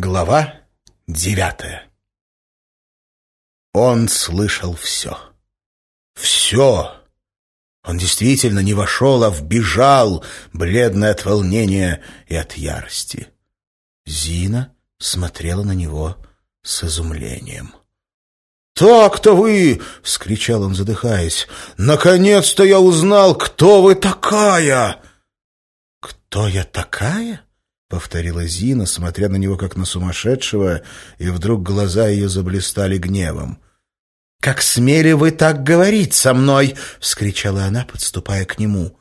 Глава девятая Он слышал все. Все. Он действительно не вошел, а вбежал, бледный от волнения и от ярости. Зина смотрела на него с изумлением. «Так-то вы!» — вскричал он, задыхаясь. «Наконец-то я узнал, кто вы такая!» «Кто я такая?» — повторила Зина, смотря на него как на сумасшедшего, и вдруг глаза ее заблистали гневом. «Как смели вы так говорить со мной!» — вскричала она, подступая к нему.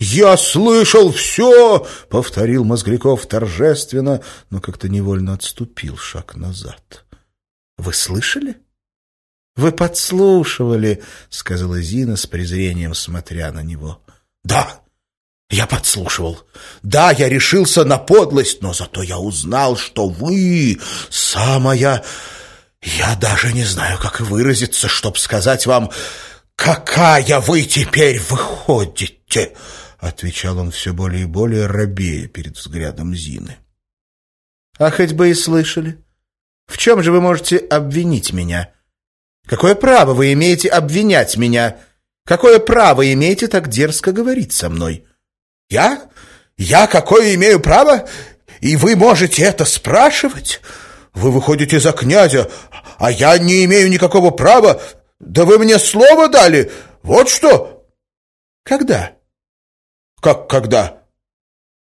«Я слышал все!» — повторил Мозгляков торжественно, но как-то невольно отступил шаг назад. «Вы слышали?» «Вы подслушивали», — сказала Зина с презрением, смотря на него. «Да, я подслушивал. Да, я решился на подлость, но зато я узнал, что вы самая... Я даже не знаю, как выразиться, чтоб сказать вам, какая вы теперь выходите, — отвечал он все более и более робея перед взглядом Зины. — А хоть бы и слышали. В чем же вы можете обвинить меня? Какое право вы имеете обвинять меня? Какое право имеете так дерзко говорить со мной? — «Я? Я какое имею право? И вы можете это спрашивать? Вы выходите за князя, а я не имею никакого права. Да вы мне слово дали. Вот что!» «Когда?» «Как когда?»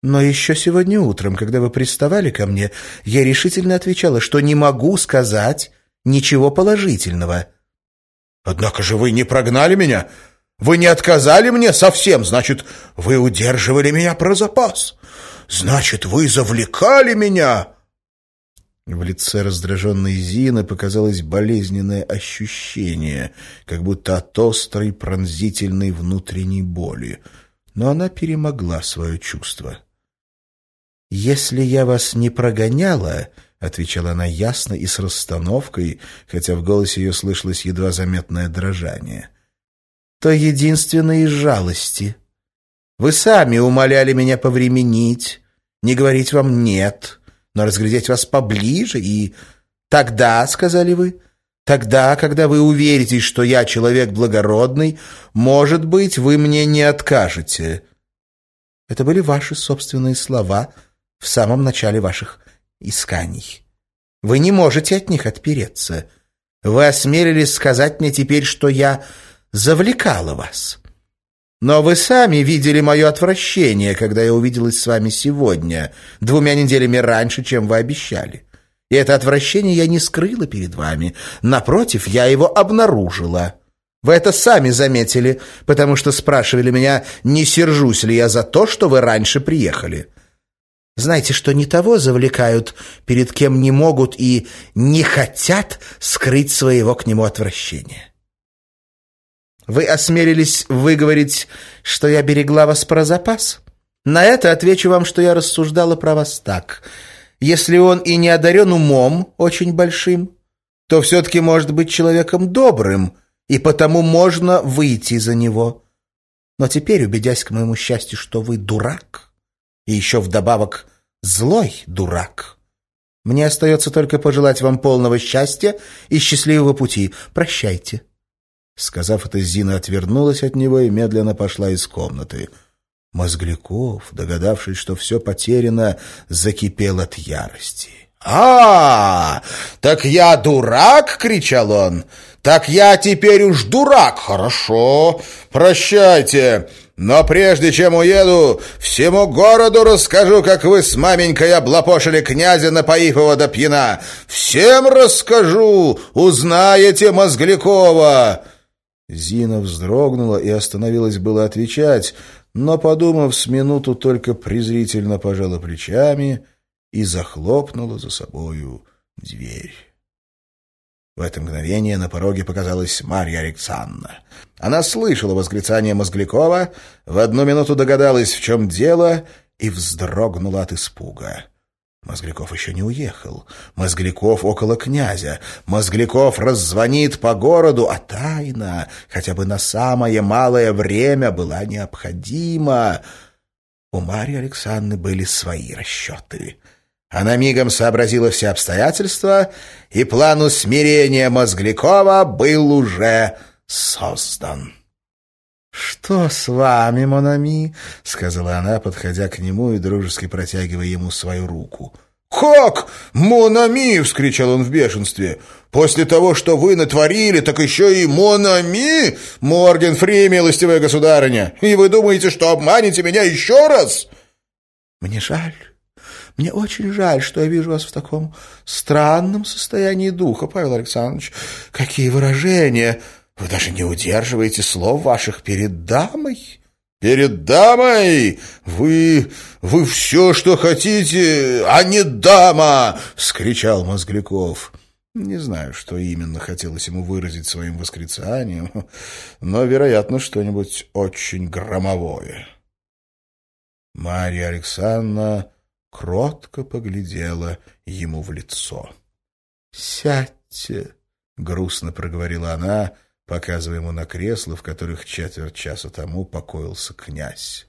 Но еще сегодня утром, когда вы приставали ко мне, я решительно отвечала, что не могу сказать ничего положительного. «Однако же вы не прогнали меня. Вы не отказали мне совсем, значит, вы удерживали меня про запас. Значит, вы завлекали меня. В лице раздраженной Зины показалось болезненное ощущение, как будто от острой пронзительной внутренней боли. Но она перемогла свое чувство. «Если я вас не прогоняла...» — отвечала она ясно и с расстановкой, хотя в голосе ее слышалось едва заметное дрожание то единственно из жалости. Вы сами умоляли меня повременить, не говорить вам «нет», но разглядеть вас поближе, и тогда, — сказали вы, — тогда, когда вы уверитесь, что я человек благородный, может быть, вы мне не откажете. Это были ваши собственные слова в самом начале ваших исканий. Вы не можете от них отпереться. Вы осмелились сказать мне теперь, что я завлекала вас. Но вы сами видели мое отвращение, когда я увиделась с вами сегодня, двумя неделями раньше, чем вы обещали. И это отвращение я не скрыла перед вами. Напротив, я его обнаружила. Вы это сами заметили, потому что спрашивали меня, не сержусь ли я за то, что вы раньше приехали. Знаете, что не того завлекают, перед кем не могут и не хотят скрыть своего к нему отвращения. Вы осмелились выговорить, что я берегла вас про запас? На это отвечу вам, что я рассуждала про вас так. Если он и не одарен умом очень большим, то все-таки может быть человеком добрым, и потому можно выйти за него. Но теперь, убедясь к моему счастью, что вы дурак, и еще вдобавок злой дурак, мне остается только пожелать вам полного счастья и счастливого пути. Прощайте. Сказав это, Зина отвернулась от него и медленно пошла из комнаты. Мозгляков, догадавшись, что все потеряно, закипел от ярости. «А, так я дурак!» — кричал он. «Так я теперь уж дурак! Хорошо, прощайте!» Но прежде чем уеду, всему городу расскажу, как вы с маменькой облапошили князя, напоив его до пьяна. Всем расскажу, узнаете Мозглякова!» Зина вздрогнула и остановилась было отвечать, но, подумав с минуту, только презрительно пожала плечами и захлопнула за собою дверь. В это мгновение на пороге показалась Марья Александровна. Она слышала восклицание Мозглякова, в одну минуту догадалась, в чем дело, и вздрогнула от испуга. Мозгляков еще не уехал. Мозгляков около князя. Мозгляков раззвонит по городу, а тайна, хотя бы на самое малое время, была необходима. У Марьи Александры были свои расчеты. Она мигом сообразила все обстоятельства, и план усмирения Мозглякова был уже создан. «Что с вами, Монами?» — сказала она, подходя к нему и дружески протягивая ему свою руку. «Как? Монами!» — вскричал он в бешенстве. «После того, что вы натворили, так еще и Монами? Морген Фри, милостивая государыня! И вы думаете, что обманете меня еще раз?» «Мне жаль. Мне очень жаль, что я вижу вас в таком странном состоянии духа, Павел Александрович. Какие выражения! Вы даже не удерживаете слов ваших перед дамой!» «Перед дамой? Вы... вы все, что хотите, а не дама!» — вскричал Мозгляков. Не знаю, что именно хотелось ему выразить своим восклицанием, но, вероятно, что-нибудь очень громовое. Марья Александровна кротко поглядела ему в лицо. «Сядьте!» — грустно проговорила она, — показывая ему на кресло, в которых четверть часа тому покоился князь.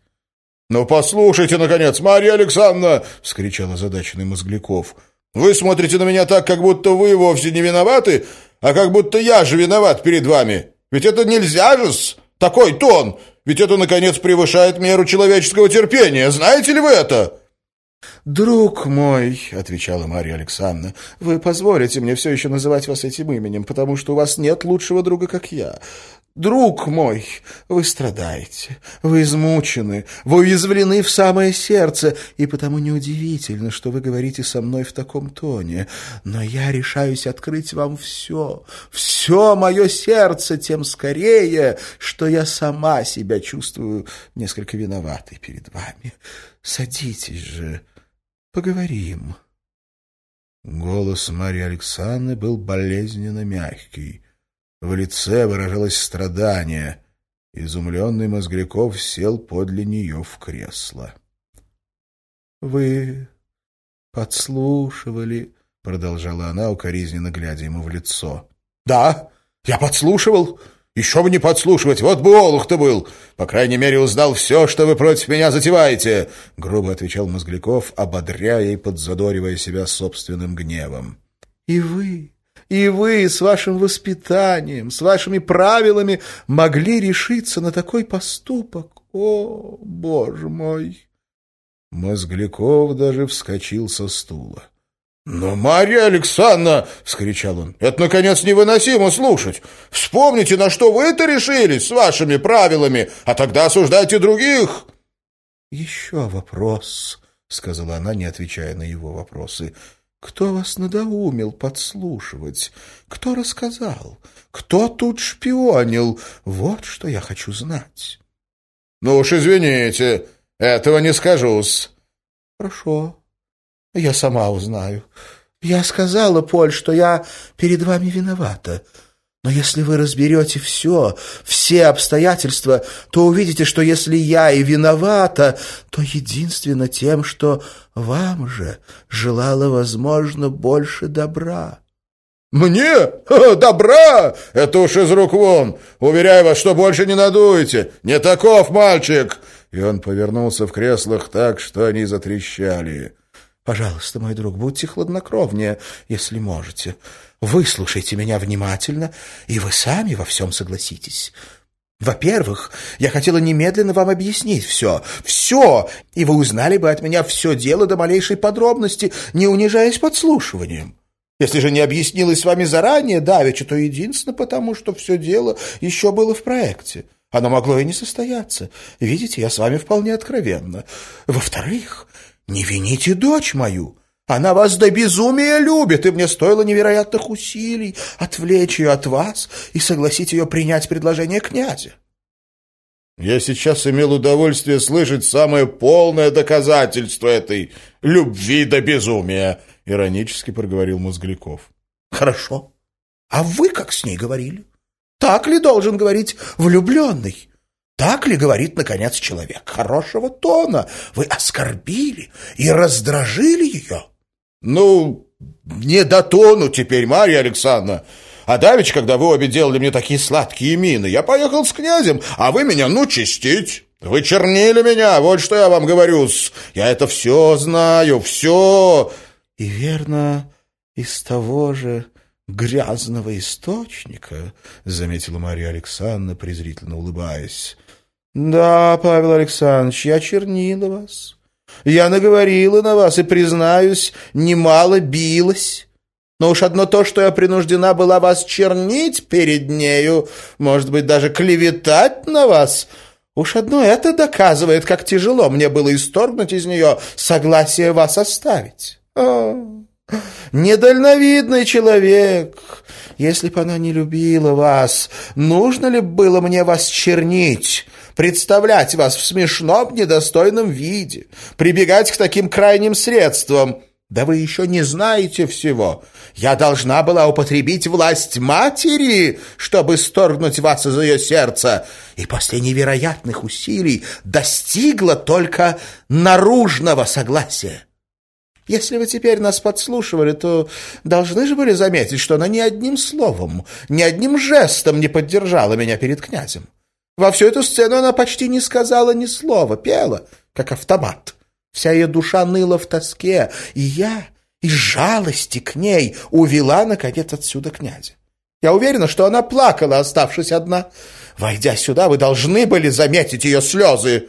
«Ну, послушайте, наконец, Марья Александровна!» — вскричал озадаченный Мозгляков. «Вы смотрите на меня так, как будто вы вовсе не виноваты, а как будто я же виноват перед вами. Ведь это нельзя же-с! Такой тон! Ведь это, наконец, превышает меру человеческого терпения. Знаете ли вы это?» «Друг мой», — отвечала Марья Александровна, — «вы позволите мне все еще называть вас этим именем, потому что у вас нет лучшего друга, как я. Друг мой, вы страдаете, вы измучены, вы уязвлены в самое сердце, и потому неудивительно, что вы говорите со мной в таком тоне. Но я решаюсь открыть вам все, все мое сердце, тем скорее, что я сама себя чувствую несколько виноватой перед вами. Садитесь же, поговорим». Голос Марьи Александры был болезненно мягкий. В лице выражалось страдание. Изумленный Мозгляков сел подле нее в кресло. — Вы подслушивали, — продолжала она, укоризненно глядя ему в лицо. — Да, я подслушивал. Еще бы не подслушивать, вот бы олух-то был. По крайней мере, узнал все, что вы против меня затеваете, — грубо отвечал Мозгляков, ободряя и подзадоривая себя собственным гневом. — И вы, и вы с вашим воспитанием, с вашими правилами могли решиться на такой поступок. О, боже мой! Мозгляков даже вскочил со стула. «Но, Марья Александровна!» — вскричал он. «Это, наконец, невыносимо слушать! Вспомните, на что вы это решились с вашими правилами, а тогда осуждайте других!» «Еще вопрос», — сказала она, не отвечая на его вопросы. «Кто вас надоумил подслушивать? Кто рассказал? Кто тут шпионил? Вот что я хочу знать». «Ну уж извините, этого не скажу-с». «Хорошо, я сама узнаю. Я сказала, Поль, что я перед вами виновата. Но если вы разберете все, все обстоятельства, то увидите, что если я и виновата, то единственно тем, что вам же желала, возможно, больше добра. «Мне? Добра? Это уж из рук вон! Уверяю вас, что больше не надуете! Не таков мальчик!» И он повернулся в креслах так, что они затрещали. Пожалуйста, мой друг, будьте хладнокровнее, если можете. Выслушайте меня внимательно, и вы сами во всем согласитесь. Во-первых, я хотела немедленно вам объяснить все, все, и вы узнали бы от меня все дело до малейшей подробности, не унижаясь подслушиванием. Если же не объяснилось с вами заранее, давеча, то единственно потому, что все дело еще было в проекте. Оно могло и не состояться. Видите, я с вами вполне откровенна. Во-вторых, не вините дочь мою. Она вас до безумия любит, и мне стоило невероятных усилий отвлечь ее от вас и согласить ее принять предложение князя. Я сейчас имел удовольствие слышать самое полное доказательство этой любви до безумия, иронически проговорил Мозгляков. Хорошо. А вы как с ней говорили? Так ли должен говорить влюбленный? Так ли говорит, наконец, человек хорошего тона? Вы оскорбили и раздражили ее? Ну, не до тону теперь, Марья Александровна. А давеча, когда вы обе делали мне такие сладкие мины, я поехал с князем, а вы меня, ну, чистить. Вы чернили меня, вот что я вам говорю. -с. Я это все знаю, все. И верно, из того же грязного источника, — заметила Мария Александровна, презрительно улыбаясь. — Да, Павел Александрович, я чернила вас. Я наговорила на вас и, признаюсь, немало билась. Но уж одно то, что я принуждена была вас чернить перед нею, может быть, даже клеветать на вас, уж одно это доказывает, как тяжело мне было исторгнуть из нее согласие вас оставить. О, недальновидный человек! Если бы она не любила вас, нужно ли было мне вас чернить?» Представлять вас в смешном, недостойном виде, прибегать к таким крайним средствам. Да вы еще не знаете всего. Я должна была употребить власть матери, чтобы сторгнуть вас из ее сердца, и после невероятных усилий достигла только наружного согласия. Если вы теперь нас подслушивали, то должны же были заметить, что она ни одним словом, ни одним жестом не поддержала меня перед князем. Во всю эту сцену она почти не сказала ни слова, пела, как автомат. Вся ее душа ныла в тоске, и я из жалости к ней увела, наконец, отсюда князя. Я уверена, что она плакала, оставшись одна. Войдя сюда, вы должны были заметить ее слезы.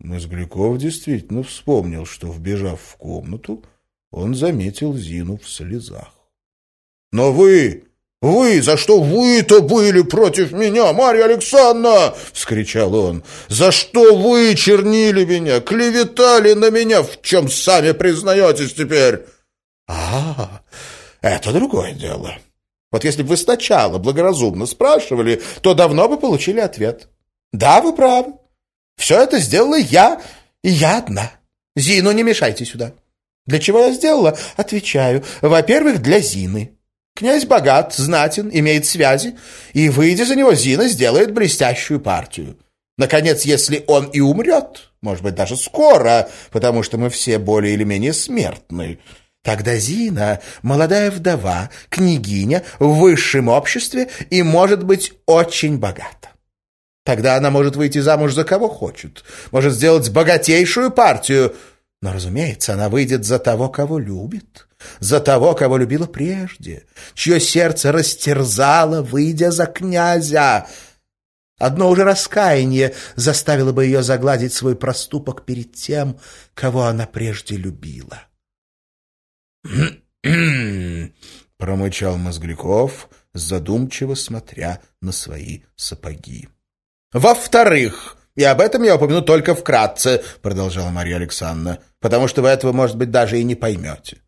Мозгляков действительно вспомнил, что, вбежав в комнату, он заметил Зину в слезах. — Но вы «Вы, за что вы-то были против меня, Марья Александровна?» — вскричал он. «За что вы чернили меня, клеветали на меня, в чем сами признаетесь теперь?» «А, это другое дело. Вот если бы вы сначала благоразумно спрашивали, то давно бы получили ответ. Да, вы правы. Все это сделала я, и я одна. Зину не мешайте сюда. Для чего я сделала? Отвечаю. Во-первых, для Зины». Князь богат, знатен, имеет связи, и, выйдя за него, Зина сделает блестящую партию. Наконец, если он и умрет, может быть, даже скоро, потому что мы все более или менее смертны, тогда Зина — молодая вдова, княгиня, в высшем обществе и может быть очень богата. Тогда она может выйти замуж за кого хочет, может сделать богатейшую партию, но, разумеется, она выйдет за того, кого любит за того, кого любила прежде, чье сердце растерзало, выйдя за князя. Одно уже раскаяние заставило бы ее загладить свой проступок перед тем, кого она прежде любила. промычал Мозгляков, задумчиво смотря на свои сапоги. «Во-вторых, и об этом я упомяну только вкратце», — продолжала Мария Александровна, «потому что вы этого, может быть, даже и не поймете.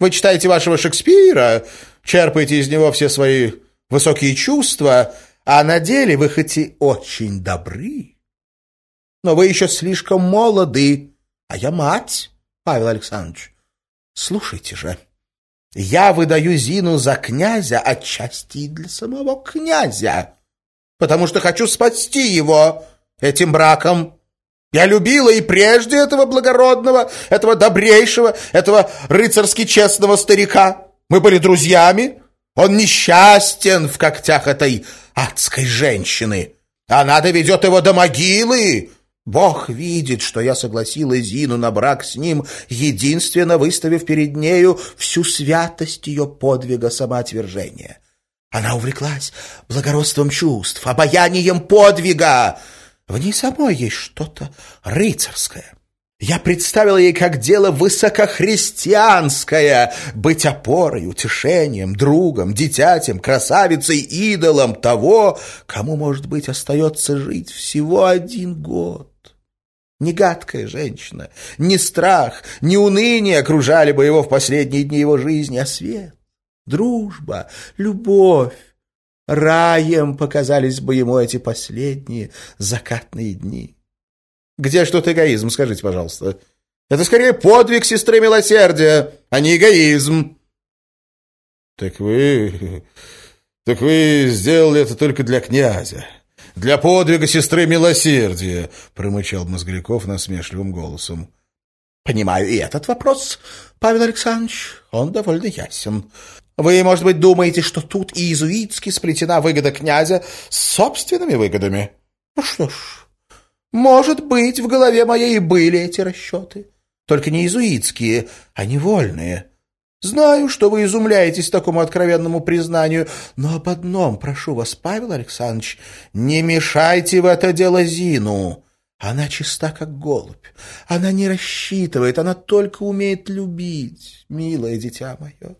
Вы читаете вашего Шекспира, черпаете из него все свои высокие чувства, а на деле вы хоть и очень добры, но вы еще слишком молоды, а я мать, Павел Александрович. Слушайте же, я выдаю Зину за князя отчасти для самого князя, потому что хочу спасти его этим браком. Я любила и прежде этого благородного, этого добрейшего, этого рыцарски честного старика. Мы были друзьями. Он несчастен в когтях этой адской женщины. Она доведет его до могилы. Бог видит, что я согласила Зину на брак с ним, единственно выставив перед нею всю святость ее подвига самоотвержения. Она увлеклась благородством чувств, обаянием подвига. В ней самой есть что-то рыцарское. Я представил ей как дело высокохристианское быть опорой, утешением, другом, дитятем, красавицей, идолом того, кому, может быть, остается жить всего один год. Ни гадкая женщина, ни страх, ни уныние окружали бы его в последние дни его жизни, а свет, дружба, любовь, Раем показались бы ему эти последние закатные дни. Где ж тут эгоизм, скажите, пожалуйста? Это скорее подвиг сестры милосердия, а не эгоизм. Так вы... Так вы сделали это только для князя. Для подвига сестры милосердия, промычал Мозгляков насмешливым голосом. Понимаю и этот вопрос, Павел Александрович. Он довольно ясен. Вы, может быть, думаете, что тут иезуитски сплетена выгода князя с собственными выгодами? Ну что ж, может быть, в голове моей и были эти расчеты. только не иезуитские, а невольные. Знаю, что вы изумляетесь такому откровенному признанию, но об одном прошу вас, Павел Александрович, не мешайте в это дело Зину. Она чиста, как голубь. Она не рассчитывает, она только умеет любить, милое дитя мое.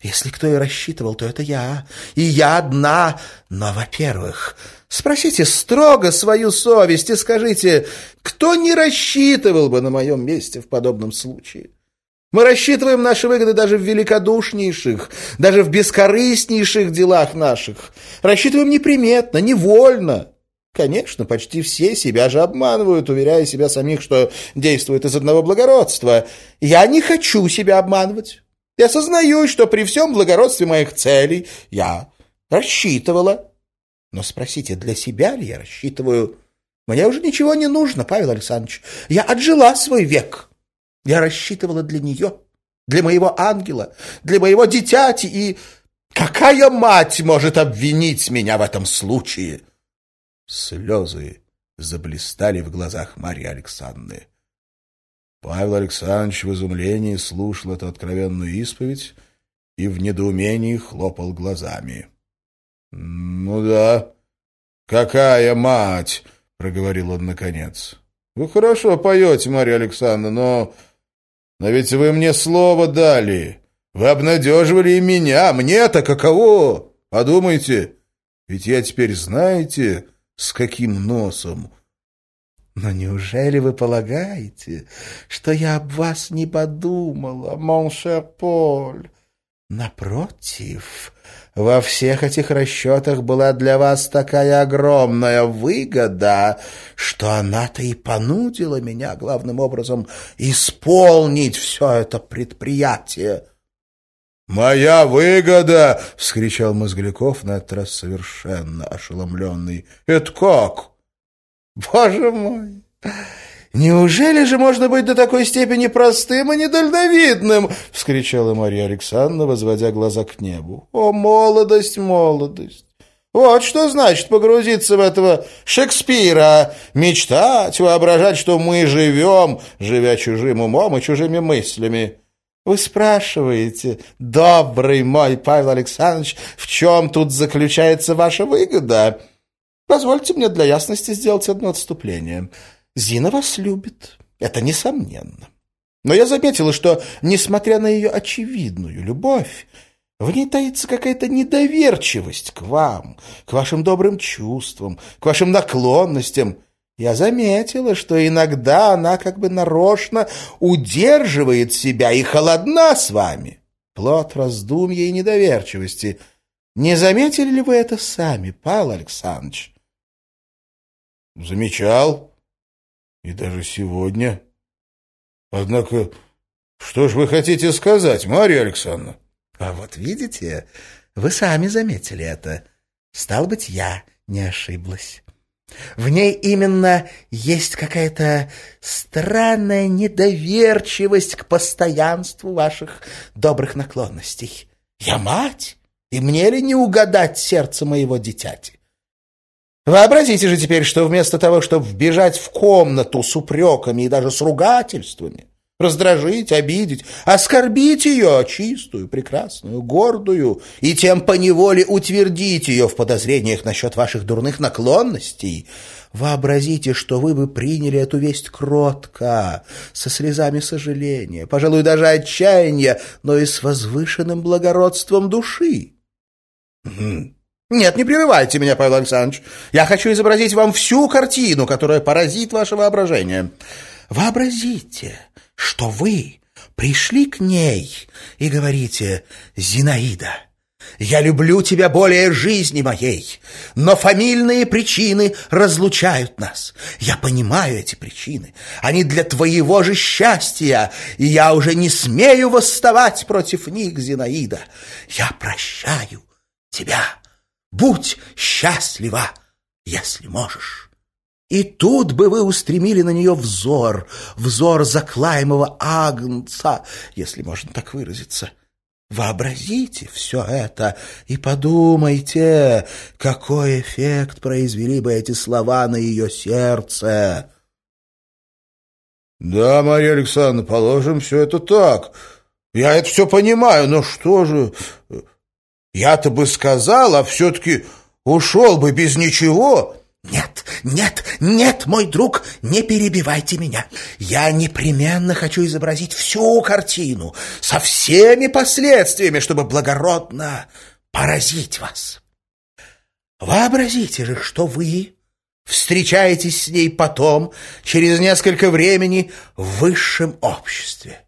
Если кто и рассчитывал, то это я. И я одна. Но, во-первых, спросите строго свою совесть и скажите, кто не рассчитывал бы на моем месте в подобном случае? Мы рассчитываем наши выгоды даже в великодушнейших, даже в бескорыстнейших делах наших. Рассчитываем неприметно, невольно. Конечно, почти все себя же обманывают, уверяя себя самих, что действуют из одного благородства. Я не хочу себя обманывать. Я сознаю, что при всем благородстве моих целей я рассчитывала. Но спросите, для себя ли я рассчитываю? Мне уже ничего не нужно, Павел Александрович. Я отжила свой век. Я рассчитывала для нее, для моего ангела, для моего дитяти, и какая мать может обвинить меня в этом случае? Слезы заблистали в глазах Марьи Александры. Павел Александрович в изумлении слушал эту откровенную исповедь и в недоумении хлопал глазами. — Ну да, какая мать! — проговорил он наконец. — Вы хорошо поете, Марья Александровна, но... Но ведь вы мне слово дали. Вы обнадеживали и меня. Мне-то каково? Подумайте, ведь я теперь знаете, с каким носом но неужели вы полагаете, что я об вас не подумала, моншер Поль? Напротив, во всех этих расчетах была для вас такая огромная выгода, что она-то и понудила меня, главным образом, исполнить все это предприятие. «Моя выгода!» — вскричал Мозгляков на этот раз совершенно ошеломленный. «Это как?» Боже мой! «Неужели же можно быть до такой степени простым и недальновидным?» — вскричала Мария Александровна, возводя глаза к небу. «О, молодость, молодость! Вот что значит погрузиться в этого Шекспира, мечтать, воображать, что мы живем, живя чужим умом и чужими мыслями. Вы спрашиваете, добрый мой Павел Александрович, в чем тут заключается ваша выгода?» Позвольте мне для ясности сделать одно отступление. Зина вас любит, это несомненно. Но я заметила, что, несмотря на ее очевидную любовь, в ней таится какая-то недоверчивость к вам, к вашим добрым чувствам, к вашим наклонностям. Я заметила, что иногда она как бы нарочно удерживает себя и холодна с вами. Плод раздумья и недоверчивости. Не заметили ли вы это сами, Павел Александрович? Замечал. И даже сегодня. Однако, что ж вы хотите сказать, Марья Александровна? А вот видите, вы сами заметили это. Стал быть, я не ошиблась. В ней именно есть какая-то странная недоверчивость к постоянству ваших добрых наклонностей. Я мать, и мне ли не угадать сердце моего дитяти? Вообразите же теперь, что вместо того, чтобы вбежать в комнату с упреками и даже с ругательствами, раздражить, обидеть, оскорбить ее, чистую, прекрасную, гордую, и тем поневоле утвердить ее в подозрениях насчет ваших дурных наклонностей, вообразите, что вы бы приняли эту весть кротко, со слезами сожаления, пожалуй, даже отчаяния, но и с возвышенным благородством души. Нет, не прерывайте меня, Павел Александрович. Я хочу изобразить вам всю картину, которая поразит ваше воображение. Вообразите, что вы пришли к ней и говорите «Зинаида». Я люблю тебя более жизни моей, но фамильные причины разлучают нас. Я понимаю эти причины. Они для твоего же счастья, и я уже не смею восставать против них, Зинаида. Я прощаю тебя. Будь счастлива, если можешь. И тут бы вы устремили на нее взор, взор заклаемого агнца, если можно так выразиться. Вообразите все это и подумайте, какой эффект произвели бы эти слова на ее сердце. «Да, Мария Александровна, положим, все это так. Я это все понимаю, но что же... Я-то бы сказал, а все-таки ушел бы без ничего». «Нет, нет, нет, мой друг, не перебивайте меня. Я непременно хочу изобразить всю картину со всеми последствиями, чтобы благородно поразить вас. Вообразите же, что вы встречаетесь с ней потом, через несколько времени, в высшем обществе.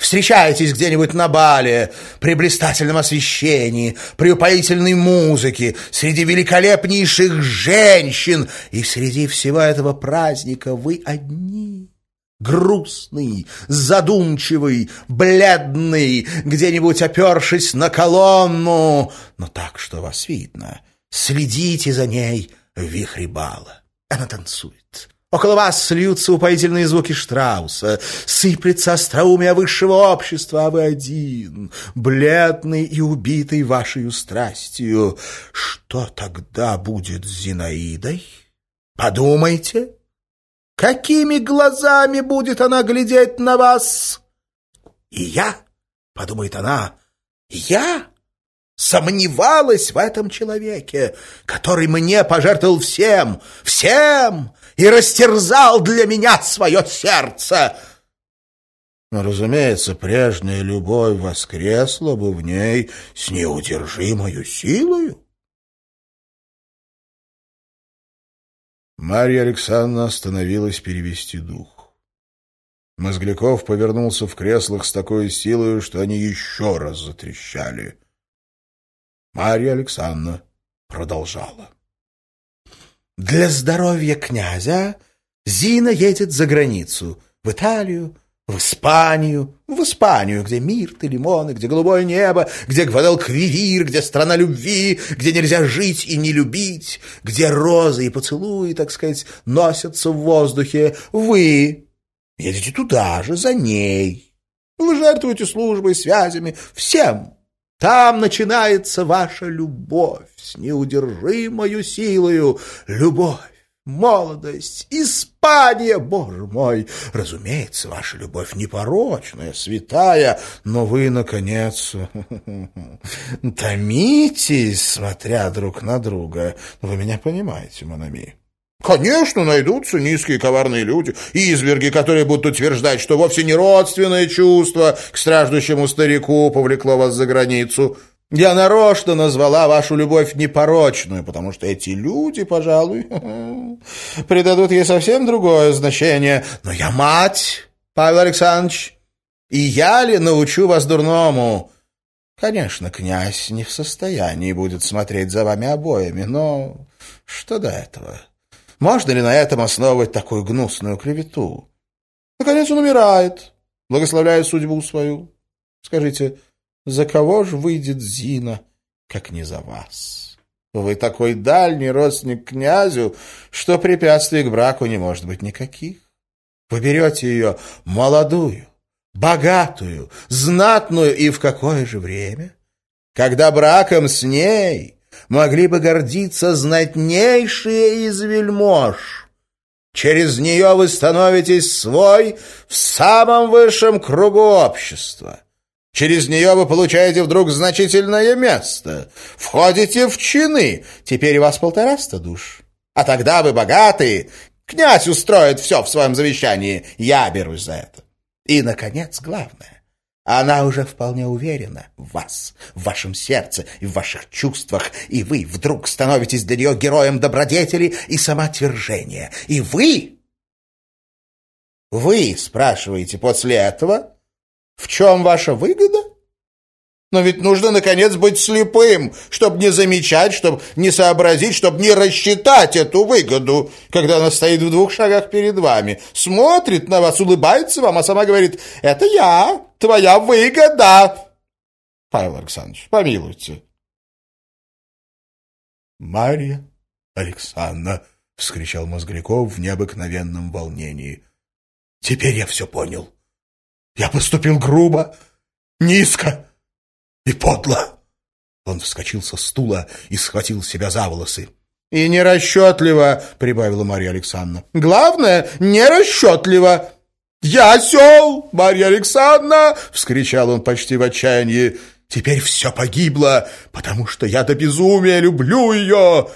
Встречаетесь где-нибудь на бале, при блистательном освещении, при упоительной музыке, среди великолепнейших женщин, и среди всего этого праздника вы одни. Грустный, задумчивый, бледный, где-нибудь опершись на колонну, но так, что вас видно. Следите за ней в вихре бала. Она танцует. Около вас сльются упоительные звуки Штрауса, сыплется остроумие высшего общества, а вы один, бледный и убитый вашей страстью. Что тогда будет с Зинаидой? Подумайте, какими глазами будет она глядеть на вас? И я, подумает она, я сомневалась в этом человеке, который мне пожертвовал всем, всем, и растерзал для меня свое сердце. Но, разумеется, прежняя любовь воскресла бы в ней с неудержимою силою. Марья Александровна остановилась перевести дух. Мозгляков повернулся в креслах с такой силой, что они еще раз затрещали. Марья Александровна продолжала. Для здоровья князя Зина едет за границу, в Италию, в Испанию, в Испанию, где мирт и лимоны, где голубое небо, где Гвадалквивир, где страна любви, где нельзя жить и не любить, где розы и поцелуи, так сказать, носятся в воздухе. Вы едете туда же, за ней. Вы жертвуете службой, связями, всем, там начинается ваша любовь с неудержимою силою. Любовь, молодость, Испания, боже мой! Разумеется, ваша любовь непорочная, святая, но вы, наконец, томитесь, смотря друг на друга. Вы меня понимаете, Монами? Конечно, найдутся низкие коварные люди, изверги, которые будут утверждать, что вовсе не родственное чувство к страждущему старику повлекло вас за границу. Я нарочно назвала вашу любовь непорочную, потому что эти люди, пожалуй, придадут ей совсем другое значение. Но я мать, Павел Александрович, и я ли научу вас дурному? Конечно, князь не в состоянии будет смотреть за вами обоими, но что до этого?» Можно ли на этом основывать такую гнусную клевету? Наконец он умирает, благословляя судьбу свою. Скажите, за кого же выйдет Зина, как не за вас? Вы такой дальний родственник князю, что препятствий к браку не может быть никаких. Вы берете ее молодую, богатую, знатную и в какое же время? Когда браком с ней могли бы гордиться знатнейшие из вельмож. Через нее вы становитесь свой в самом высшем кругу общества. Через нее вы получаете вдруг значительное место, входите в чины, теперь у вас полтораста душ. А тогда вы богатые, князь устроит все в своем завещании, я берусь за это. И, наконец, главное. Она уже вполне уверена в вас, в вашем сердце и в ваших чувствах, и вы вдруг становитесь для нее героем добродетели и самоотвержения. И вы... Вы спрашиваете после этого, в чем ваша выгода? Но ведь нужно, наконец, быть слепым, чтобы не замечать, чтобы не сообразить, чтобы не рассчитать эту выгоду, когда она стоит в двух шагах перед вами, смотрит на вас, улыбается вам, а сама говорит «Это я, твоя выгода!» Павел Александрович, помилуйте. «Марья Александровна!» — вскричал Мозгляков в необыкновенном волнении. «Теперь я все понял. Я поступил грубо, низко» и подло. Он вскочил со стула и схватил себя за волосы. — И нерасчетливо, — прибавила Марья Александровна. — Главное, нерасчетливо. «Я осел, Марья Александровна!» — вскричал он почти в отчаянии. «Теперь все погибло, потому что я до безумия люблю ее!»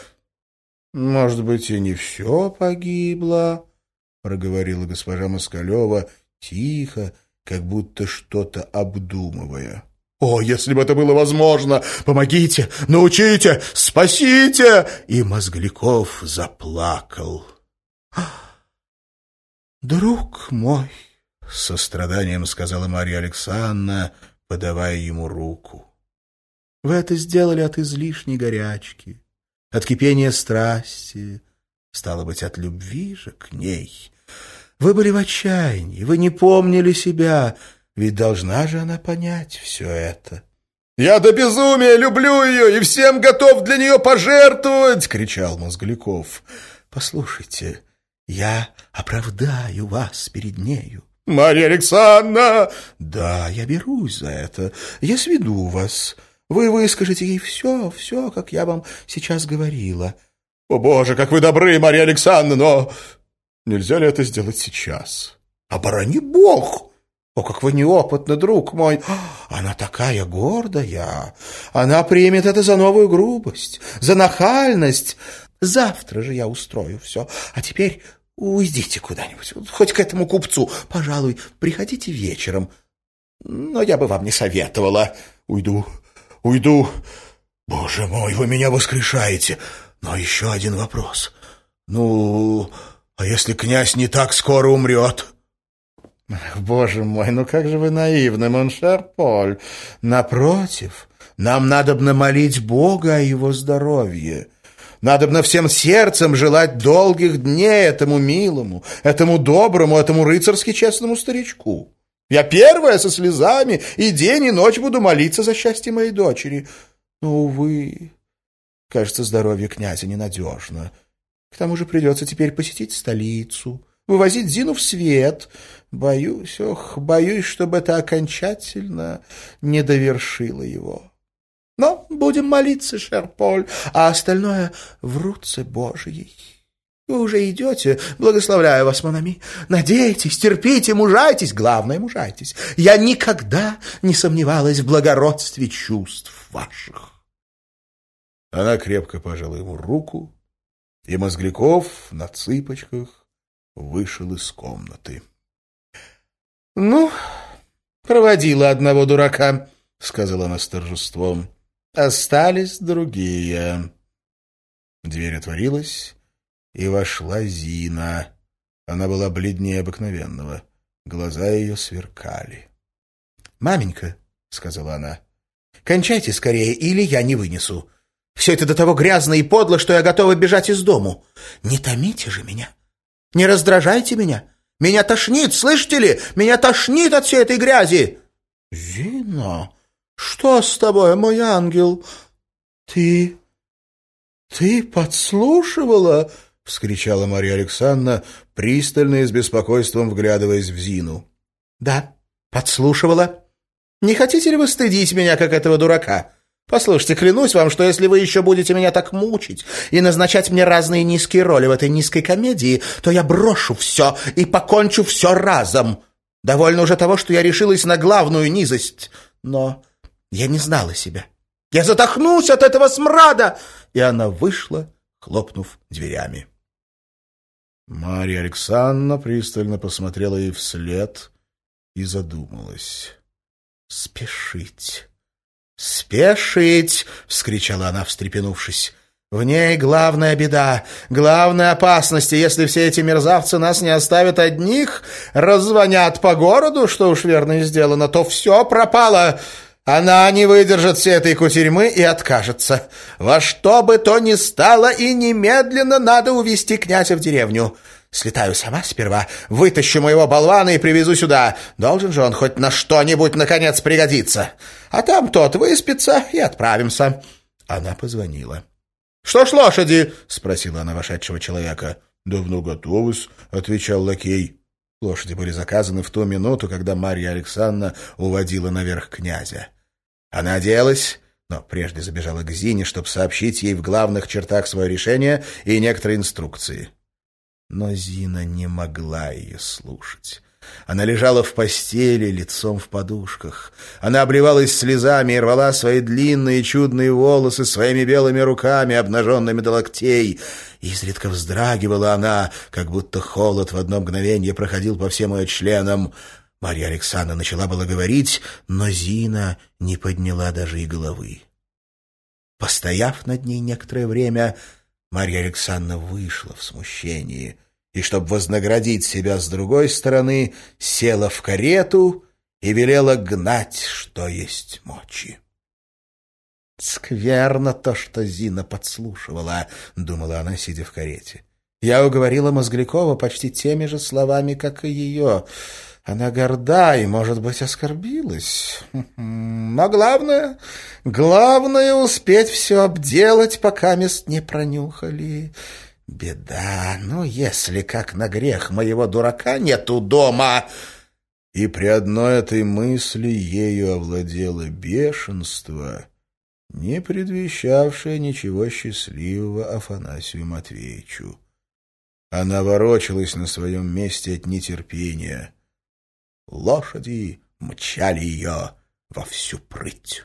«Может быть, и не все погибло», — проговорила госпожа Москалева тихо, как будто что-то обдумывая. «О, если бы это было возможно! Помогите! Научите! Спасите!» И Мозгликов заплакал. «Друг мой!» — с состраданием сказала Марья Александровна, подавая ему руку. «Вы это сделали от излишней горячки, от кипения страсти, стало быть, от любви же к ней. Вы были в отчаянии, вы не помнили себя, ведь должна же она понять все это». «Я до безумия люблю ее и всем готов для нее пожертвовать!» — кричал Мозгликов. «Послушайте, я оправдаю вас перед нею. Марья Александровна! Да, я берусь за это. Я сведу вас. Вы выскажете ей все, все, как я вам сейчас говорила. О, Боже, как вы добры, Марья Александровна, но нельзя ли это сделать сейчас? Оборони Бог! О, как вы неопытны, друг мой! Она такая гордая! Она примет это за новую грубость, за нахальность. Завтра же я устрою все. А теперь уйдите куда-нибудь, хоть к этому купцу. Пожалуй, приходите вечером. Но я бы вам не советовала. Уйду, уйду. Боже мой, вы меня воскрешаете. Но еще один вопрос. Ну, а если князь не так скоро умрет? Боже мой, ну как же вы наивны, mon cher Поль. Напротив, нам надо молить Бога о его здоровье. Надобно всем сердцем желать долгих дней этому милому, этому доброму, этому рыцарски честному старичку. Я первая со слезами и день и ночь буду молиться за счастье моей дочери. Но, увы, кажется, здоровье князя ненадежно. К тому же придется теперь посетить столицу, вывозить Зину в свет. Боюсь, ох, боюсь, чтобы это окончательно не довершило его. Но будем молиться, Шерполь, а остальное в руце Божьей. Вы уже идете, благословляю вас, Монами. Надейтесь, терпите, мужайтесь, главное, мужайтесь. Я никогда не сомневалась в благородстве чувств ваших. Она крепко пожала ему руку, и Мозгляков на цыпочках вышел из комнаты. — Ну, проводила одного дурака, — сказала она с торжеством. Остались другие. Дверь отворилась, и вошла Зина. Она была бледнее обыкновенного. Глаза ее сверкали. «Маменька», — сказала она, — «кончайте скорее, или я не вынесу. Все это до того грязно и подло, что я готова бежать из дому. Не томите же меня, не раздражайте меня. Меня тошнит, слышите ли? Меня тошнит от всей этой грязи». «Зина», что с тобой, мой ангел? Ты... ты подслушивала? — вскричала Мария Александровна, пристально и с беспокойством вглядываясь в Зину. — Да, подслушивала. Не хотите ли вы стыдить меня, как этого дурака? Послушайте, клянусь вам, что если вы еще будете меня так мучить и назначать мне разные низкие роли в этой низкой комедии, то я брошу все и покончу все разом. Довольно уже того, что я решилась на главную низость. Но я не знала себя. Я задохнусь от этого смрада!» И она вышла, хлопнув дверями. Марья Александровна пристально посмотрела ей вслед и задумалась. «Спешить! Спешить!» — вскричала она, встрепенувшись. «В ней главная беда, главная опасность, и если все эти мерзавцы нас не оставят одних, раззвонят по городу, что уж верно и сделано, то все пропало. Она не выдержит всей этой кутерьмы и откажется. Во что бы то ни стало, и немедленно надо увести князя в деревню. Слетаю сама сперва, вытащу моего болвана и привезу сюда. Должен же он хоть на что-нибудь, наконец, пригодиться. А там тот выспится и отправимся». Она позвонила. «Что ж лошади?» — спросила она вошедшего человека. «Давно готовы-с», — отвечал лакей. Лошади были заказаны в ту минуту, когда Марья Александровна уводила наверх князя. Она оделась, но прежде забежала к Зине, чтобы сообщить ей в главных чертах свое решение и некоторые инструкции. Но Зина не могла ее слушать. Она лежала в постели, лицом в подушках. Она обливалась слезами и рвала свои длинные чудные волосы своими белыми руками, обнаженными до локтей. Изредка вздрагивала она, как будто холод в одно мгновение проходил по всем ее членам. Марья Александровна начала было говорить, но Зина не подняла даже и головы. Постояв над ней некоторое время, Марья Александровна вышла в смущении и, чтобы вознаградить себя с другой стороны, села в карету и велела гнать, что есть мочи. «Скверно то, что Зина подслушивала», — думала она, сидя в карете. «Я уговорила Мозглякова почти теми же словами, как и ее». Она горда и, может быть, оскорбилась. Но главное, главное успеть все обделать, пока мест не пронюхали. Беда, ну, если как на грех моего дурака нету дома... И при одной этой мысли ею овладело бешенство, не предвещавшее ничего счастливого Афанасию Матвеевичу. Она ворочалась на своем месте от нетерпения — Лошади мчали ее во всю прыть.